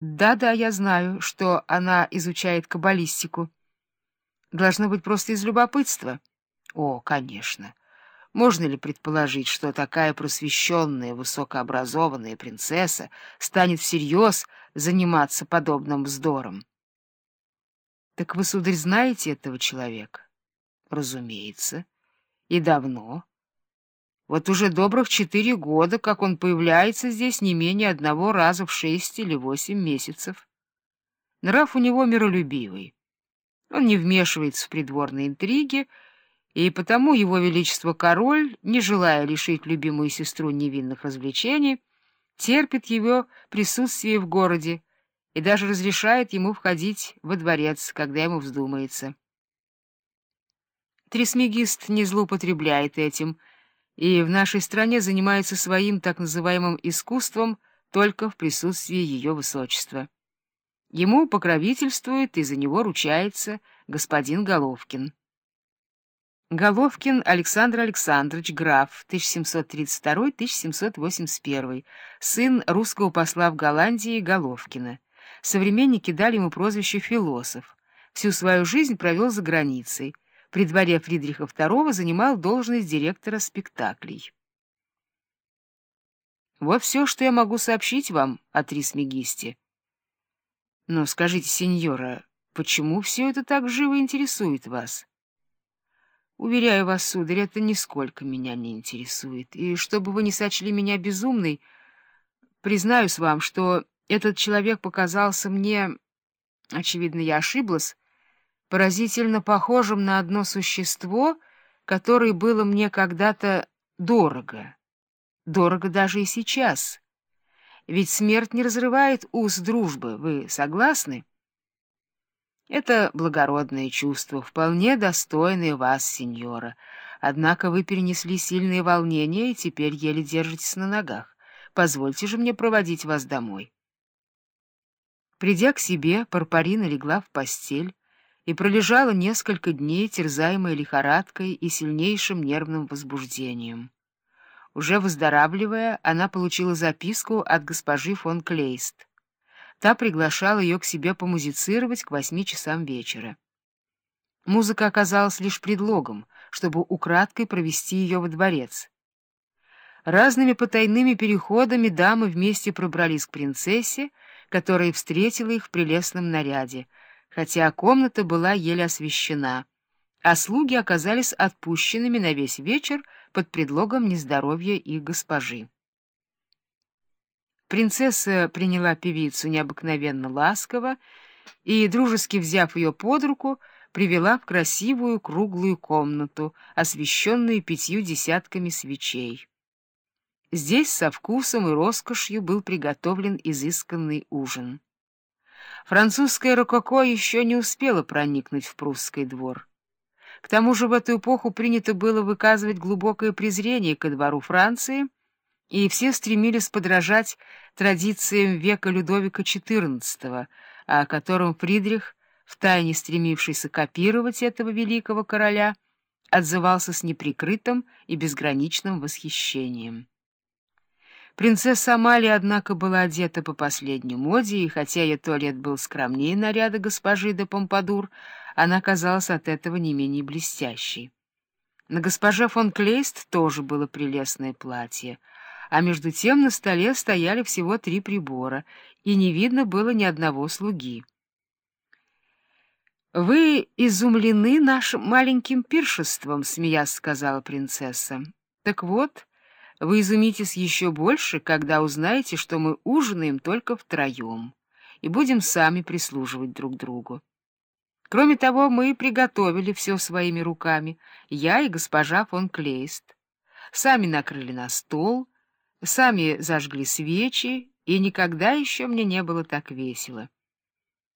Да-да, я знаю, что она изучает каббалистику. Должно быть просто из любопытства. О, конечно. Можно ли предположить, что такая просвещенная, высокообразованная принцесса станет всерьез заниматься подобным вздором? Так вы, сударь, знаете этого человека? Разумеется. И давно. Вот уже добрых четыре года, как он появляется здесь не менее одного раза в шесть или восемь месяцев. Нрав у него миролюбивый. Он не вмешивается в придворные интриги, и потому его величество король, не желая лишить любимую сестру невинных развлечений, терпит его присутствие в городе и даже разрешает ему входить во дворец, когда ему вздумается. Трисмегист не злоупотребляет этим — и в нашей стране занимается своим так называемым искусством только в присутствии ее высочества. Ему покровительствует и за него ручается господин Головкин. Головкин Александр Александрович, граф, 1732-1781, сын русского посла в Голландии Головкина. Современники дали ему прозвище «философ». Всю свою жизнь провел за границей — при дворе Фридриха II занимал должность директора спектаклей. Вот все, что я могу сообщить вам о Трисмегисте. Но скажите, сеньора, почему все это так живо интересует вас? Уверяю вас, сударь, это нисколько меня не интересует. И чтобы вы не сочли меня безумной, признаюсь вам, что этот человек показался мне... Очевидно, я ошиблась, поразительно похожим на одно существо, которое было мне когда-то дорого. Дорого даже и сейчас. Ведь смерть не разрывает уз дружбы, вы согласны? Это благородное чувство, вполне достойное вас, сеньора. Однако вы перенесли сильные волнения и теперь еле держитесь на ногах. Позвольте же мне проводить вас домой. Придя к себе, Парпарина легла в постель, и пролежала несколько дней, терзаемая лихорадкой и сильнейшим нервным возбуждением. Уже выздоравливая, она получила записку от госпожи фон Клейст. Та приглашала ее к себе помузицировать к восьми часам вечера. Музыка оказалась лишь предлогом, чтобы украдкой провести ее во дворец. Разными потайными переходами дамы вместе пробрались к принцессе, которая встретила их в прелестном наряде — хотя комната была еле освещена, а слуги оказались отпущенными на весь вечер под предлогом нездоровья их госпожи. Принцесса приняла певицу необыкновенно ласково и, дружески взяв ее под руку, привела в красивую круглую комнату, освещенную пятью десятками свечей. Здесь со вкусом и роскошью был приготовлен изысканный ужин. Французское рококо еще не успело проникнуть в прусский двор. К тому же в эту эпоху принято было выказывать глубокое презрение ко двору Франции, и все стремились подражать традициям века Людовика XIV, о котором Фридрих, втайне стремившийся копировать этого великого короля, отзывался с неприкрытым и безграничным восхищением. Принцесса Амалия, однако, была одета по последней моде, и хотя ее туалет был скромнее наряда госпожи де Помпадур, она казалась от этого не менее блестящей. На госпоже фон Клейст тоже было прелестное платье, а между тем на столе стояли всего три прибора, и не видно было ни одного слуги. — Вы изумлены нашим маленьким пиршеством, — смеясь сказала принцесса. — Так вот... Вы изумитесь еще больше, когда узнаете, что мы ужинаем только втроем и будем сами прислуживать друг другу. Кроме того, мы приготовили все своими руками, я и госпожа фон Клейст. Сами накрыли на стол, сами зажгли свечи, и никогда еще мне не было так весело.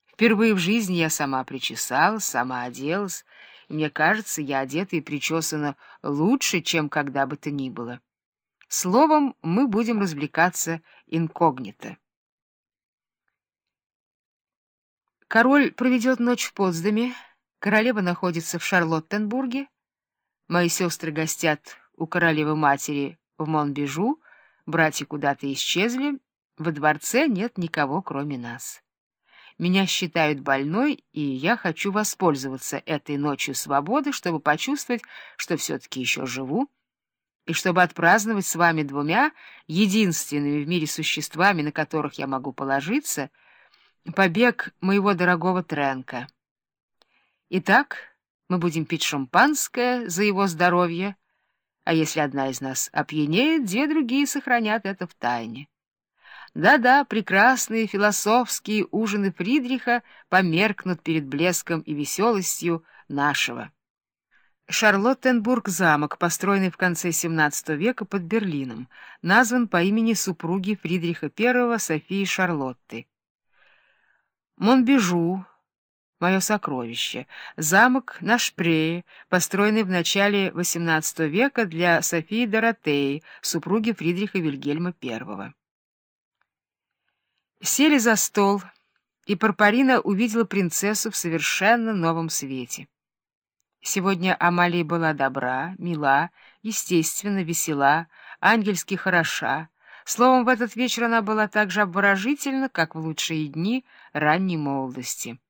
Впервые в жизни я сама причесалась, сама оделась, и мне кажется, я одета и причесана лучше, чем когда бы то ни было. Словом, мы будем развлекаться инкогнито. Король проведет ночь в Потсдаме, королева находится в Шарлоттенбурге, мои сестры гостят у королевы-матери в Монбежу, братья куда-то исчезли, Во дворце нет никого, кроме нас. Меня считают больной, и я хочу воспользоваться этой ночью свободы, чтобы почувствовать, что все-таки еще живу, и чтобы отпраздновать с вами двумя единственными в мире существами, на которых я могу положиться, побег моего дорогого Тренка. Итак, мы будем пить шампанское за его здоровье, а если одна из нас опьянеет, две другие сохранят это в тайне. Да-да, прекрасные философские ужины Фридриха померкнут перед блеском и веселостью нашего. Шарлоттенбург-замок, построенный в конце XVII века под Берлином, назван по имени супруги Фридриха I Софии Шарлотты. Монбежу, мое сокровище, замок на Шпрее, построенный в начале XVIII века для Софии Доротеи, супруги Фридриха Вильгельма I. Сели за стол, и Парпарина увидела принцессу в совершенно новом свете. Сегодня Амалия была добра, мила, естественно, весела, ангельски хороша. Словом, в этот вечер она была так же обворожительна, как в лучшие дни ранней молодости.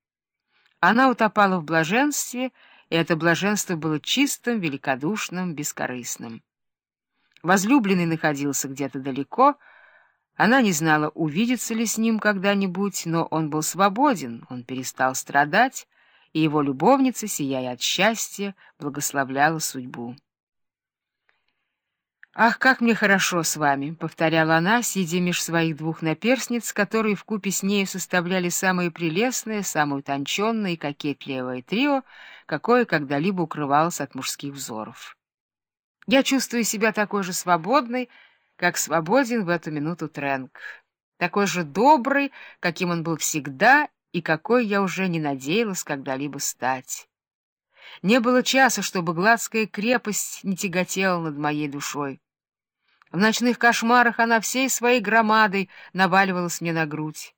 Она утопала в блаженстве, и это блаженство было чистым, великодушным, бескорыстным. Возлюбленный находился где-то далеко, она не знала, увидится ли с ним когда-нибудь, но он был свободен, он перестал страдать, и его любовница, сияя от счастья, благословляла судьбу. «Ах, как мне хорошо с вами!» — повторяла она, сидя меж своих двух наперсниц, которые вкупе с нею составляли самое прелестное, самое утонченное и кокетливое трио, какое когда-либо укрывалось от мужских взоров. «Я чувствую себя такой же свободной, как свободен в эту минуту Трэнк, такой же добрый, каким он был всегда и какой я уже не надеялась когда-либо стать. Не было часа, чтобы гладская крепость не тяготела над моей душой. В ночных кошмарах она всей своей громадой наваливалась мне на грудь.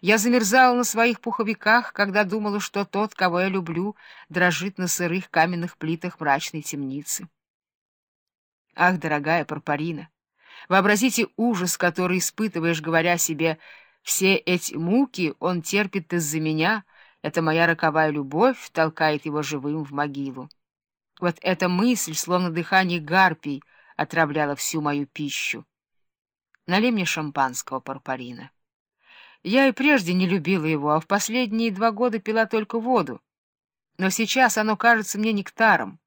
Я замерзала на своих пуховиках, когда думала, что тот, кого я люблю, дрожит на сырых каменных плитах мрачной темницы. Ах, дорогая Парпарина, вообразите ужас, который испытываешь, говоря себе все эти муки он терпит из-за меня, это моя роковая любовь толкает его живым в могилу. Вот эта мысль, словно дыхание гарпий, отравляла всю мою пищу. Налей мне шампанского, Парпарина. Я и прежде не любила его, а в последние два года пила только воду. Но сейчас оно кажется мне нектаром.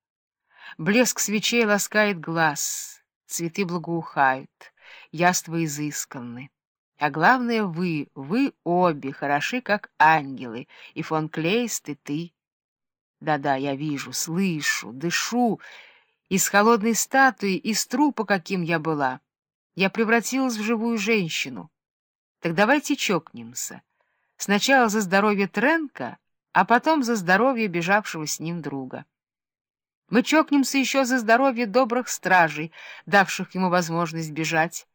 Блеск свечей ласкает глаз, цветы благоухают, яства изысканны. А главное, вы, вы обе хороши, как ангелы, и фон Клейст, и ты. Да-да, я вижу, слышу, дышу. Из холодной статуи, из трупа, каким я была, я превратилась в живую женщину. Так давайте чокнемся. Сначала за здоровье Тренка, а потом за здоровье бежавшего с ним друга. Мы чокнемся еще за здоровье добрых стражей, давших ему возможность бежать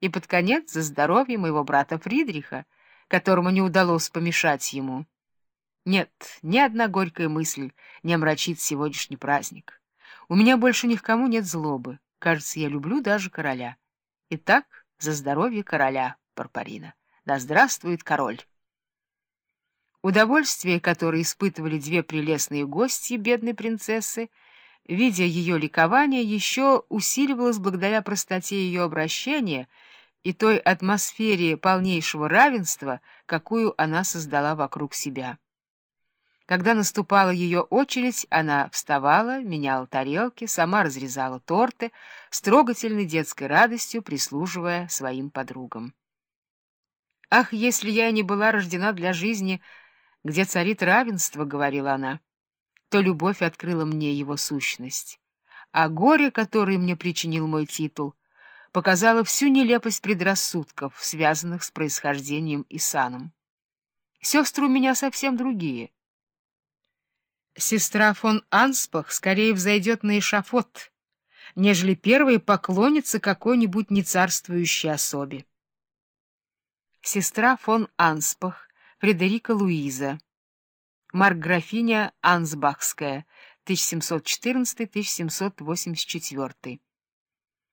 и под конец за здоровье моего брата Фридриха, которому не удалось помешать ему. Нет, ни одна горькая мысль не омрачит сегодняшний праздник. У меня больше ни к кому нет злобы. Кажется, я люблю даже короля. Итак, за здоровье короля, Парпарина. Да здравствует король! Удовольствие, которое испытывали две прелестные гости бедной принцессы, видя ее ликование, еще усиливалось благодаря простоте ее обращения и той атмосфере полнейшего равенства, какую она создала вокруг себя. Когда наступала ее очередь, она вставала, меняла тарелки, сама разрезала торты, с трогательной детской радостью прислуживая своим подругам. «Ах, если я не была рождена для жизни, где царит равенство», — говорила она, — то любовь открыла мне его сущность, а горе, которое мне причинил мой титул, показало всю нелепость предрассудков, связанных с происхождением и саном. Сестры у меня совсем другие. Сестра фон Анспах скорее взойдет на эшафот, нежели первая поклонится какой-нибудь нецарствующей особе. Сестра фон Анспах, Фредерика Луиза Марк-графиня Ансбахская, 1714-1784